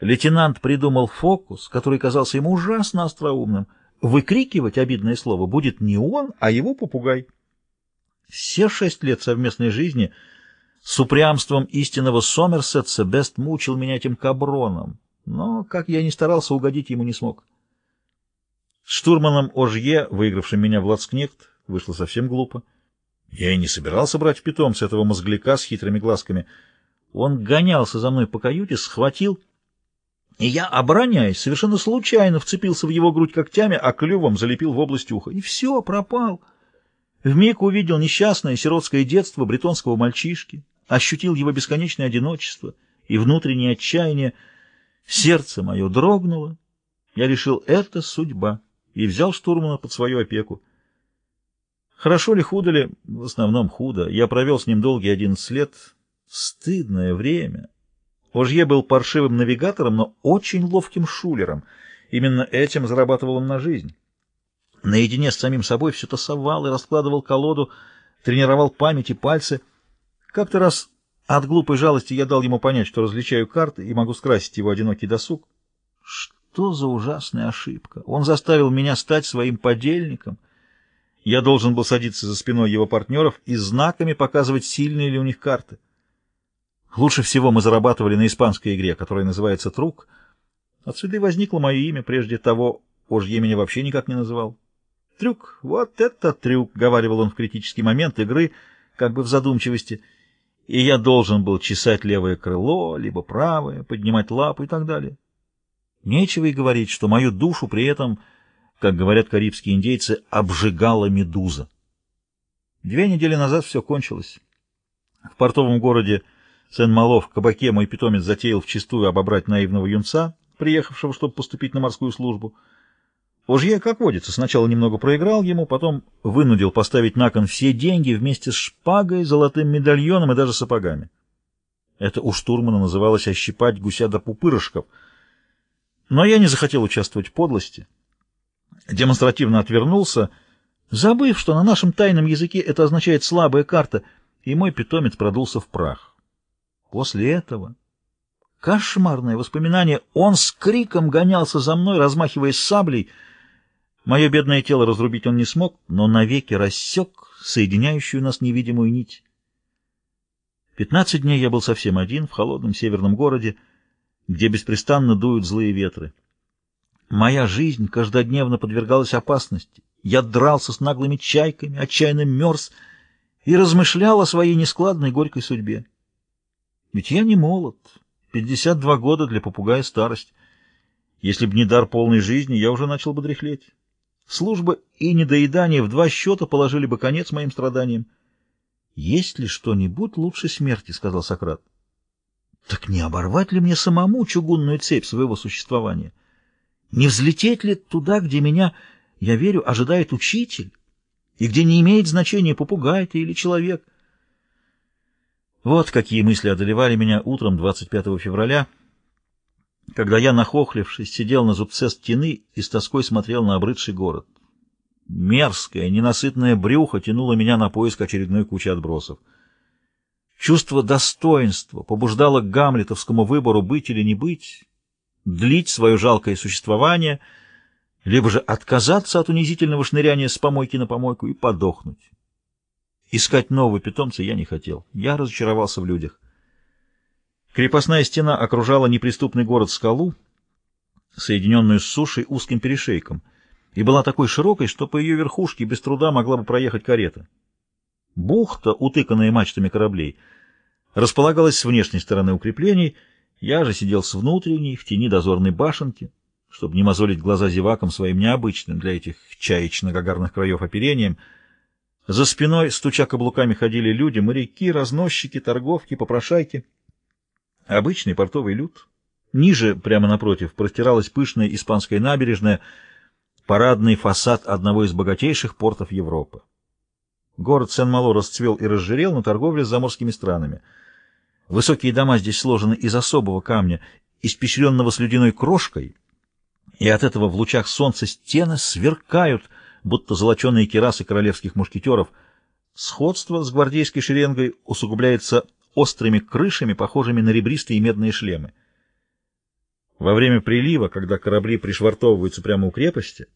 Лейтенант придумал фокус, который казался ему ужасно остроумным. Выкрикивать обидное слово будет не он, а его попугай. Все шесть лет совместной жизни с упрямством истинного Сомерсетса Бест мучил меня этим каброном, но, как я ни старался, угодить ему не смог. Штурманом Ожье, выигравшим меня в Лацкнехт, вышло совсем глупо. Я и не собирался брать в питомца этого мозгляка с хитрыми глазками. Он гонялся за мной по каюте, схватил и я, обороняясь, совершенно случайно вцепился в его грудь когтями, а клювом залепил в область уха. И все, пропал. Вмиг увидел несчастное сиротское детство бретонского мальчишки, ощутил его бесконечное одиночество и внутреннее отчаяние. Сердце мое дрогнуло. Я решил, это судьба, и взял штурмана под свою опеку. Хорошо ли, худо ли? В основном худо. Я провел с ним долгие одиннадцать лет. Стыдное время. Ожье был паршивым навигатором, но очень ловким шулером. Именно этим зарабатывал он на жизнь. Наедине с самим собой все тасовал и раскладывал колоду, тренировал память и пальцы. Как-то раз от глупой жалости я дал ему понять, что различаю карты и могу скрасить его одинокий досуг. Что за ужасная ошибка! Он заставил меня стать своим подельником. Я должен был садиться за спиной его партнеров и знаками показывать, сильные ли у них карты. Лучше всего мы зарабатывали на испанской игре, которая называется «Трук». Отсюда и возникло мое имя, прежде того Ожье меня вообще никак не называл. «Трюк, вот это трюк», — говаривал он в критический момент игры, как бы в задумчивости, и я должен был чесать левое крыло, либо правое, поднимать лапу и так далее. Нечего и говорить, что мою душу при этом, как говорят карибские индейцы, обжигала медуза. Две недели назад все кончилось. В портовом городе Сен-Мало в кабаке мой питомец затеял вчистую обобрать наивного юнца, приехавшего, чтобы поступить на морскую службу. Ожье, как водится, сначала немного проиграл ему, потом вынудил поставить на кон все деньги вместе с шпагой, золотым медальоном и даже сапогами. Это у штурмана называлось «ощипать гуся до пупырышков». Но я не захотел участвовать в подлости. Демонстративно отвернулся, забыв, что на нашем тайном языке это означает «слабая карта», и мой питомец продулся в прах. После этого... Кошмарное воспоминание. Он с криком гонялся за мной, размахивая саблей. Мое бедное тело разрубить он не смог, но навеки рассек соединяющую нас невидимую нить. Пятнадцать дней я был совсем один в холодном северном городе, где беспрестанно дуют злые ветры. Моя жизнь каждодневно подвергалась опасности. Я дрался с наглыми чайками, отчаянно мерз и размышлял о своей нескладной горькой судьбе. Ведь я не молод. 52 года для попугая старость. Если б не дар полной жизни, я уже начал бы дряхлеть. Служба и недоедание в два счета положили бы конец моим страданиям. «Есть ли что-нибудь лучше смерти?» — сказал Сократ. «Так не оборвать ли мне самому чугунную цепь своего существования? Не взлететь ли туда, где меня, я верю, ожидает учитель, и где не имеет значения, попугай ты или человек?» Вот какие мысли одолевали меня утром 25 февраля, когда я, нахохлившись, сидел на зубце стены и с тоской смотрел на обрыдший город. Мерзкое, ненасытное брюхо тянуло меня на поиск очередной кучи отбросов. Чувство достоинства побуждало к гамлетовскому выбору быть или не быть, длить свое жалкое существование, либо же отказаться от унизительного шныряния с помойки на помойку и подохнуть. Искать нового питомца я не хотел. Я разочаровался в людях. Крепостная стена окружала неприступный город-скалу, соединенную с сушей узким перешейком, и была такой широкой, что по ее верхушке без труда могла бы проехать карета. Бухта, утыканная мачтами кораблей, располагалась с внешней стороны укреплений, я же сидел с внутренней, в тени дозорной башенки, чтобы не мозолить глаза зевакам своим необычным для этих чаечно-гагарных краев оперением — за спиной, стуча каблуками, ходили люди, моряки, разносчики, торговки, попрошайки. Обычный портовый люд. Ниже, прямо напротив, простиралась пышная испанская набережная, парадный фасад одного из богатейших портов Европы. Город Сен-Мало расцвел и разжирел на торговле с заморскими странами. Высокие дома здесь сложены из особого камня, испещренного слюдяной крошкой, и от этого в лучах солнца стены сверкают — будто золоченые керасы королевских мушкетеров. Сходство с гвардейской шеренгой усугубляется острыми крышами, похожими на ребристые медные шлемы. Во время прилива, когда корабли пришвартовываются прямо у крепости,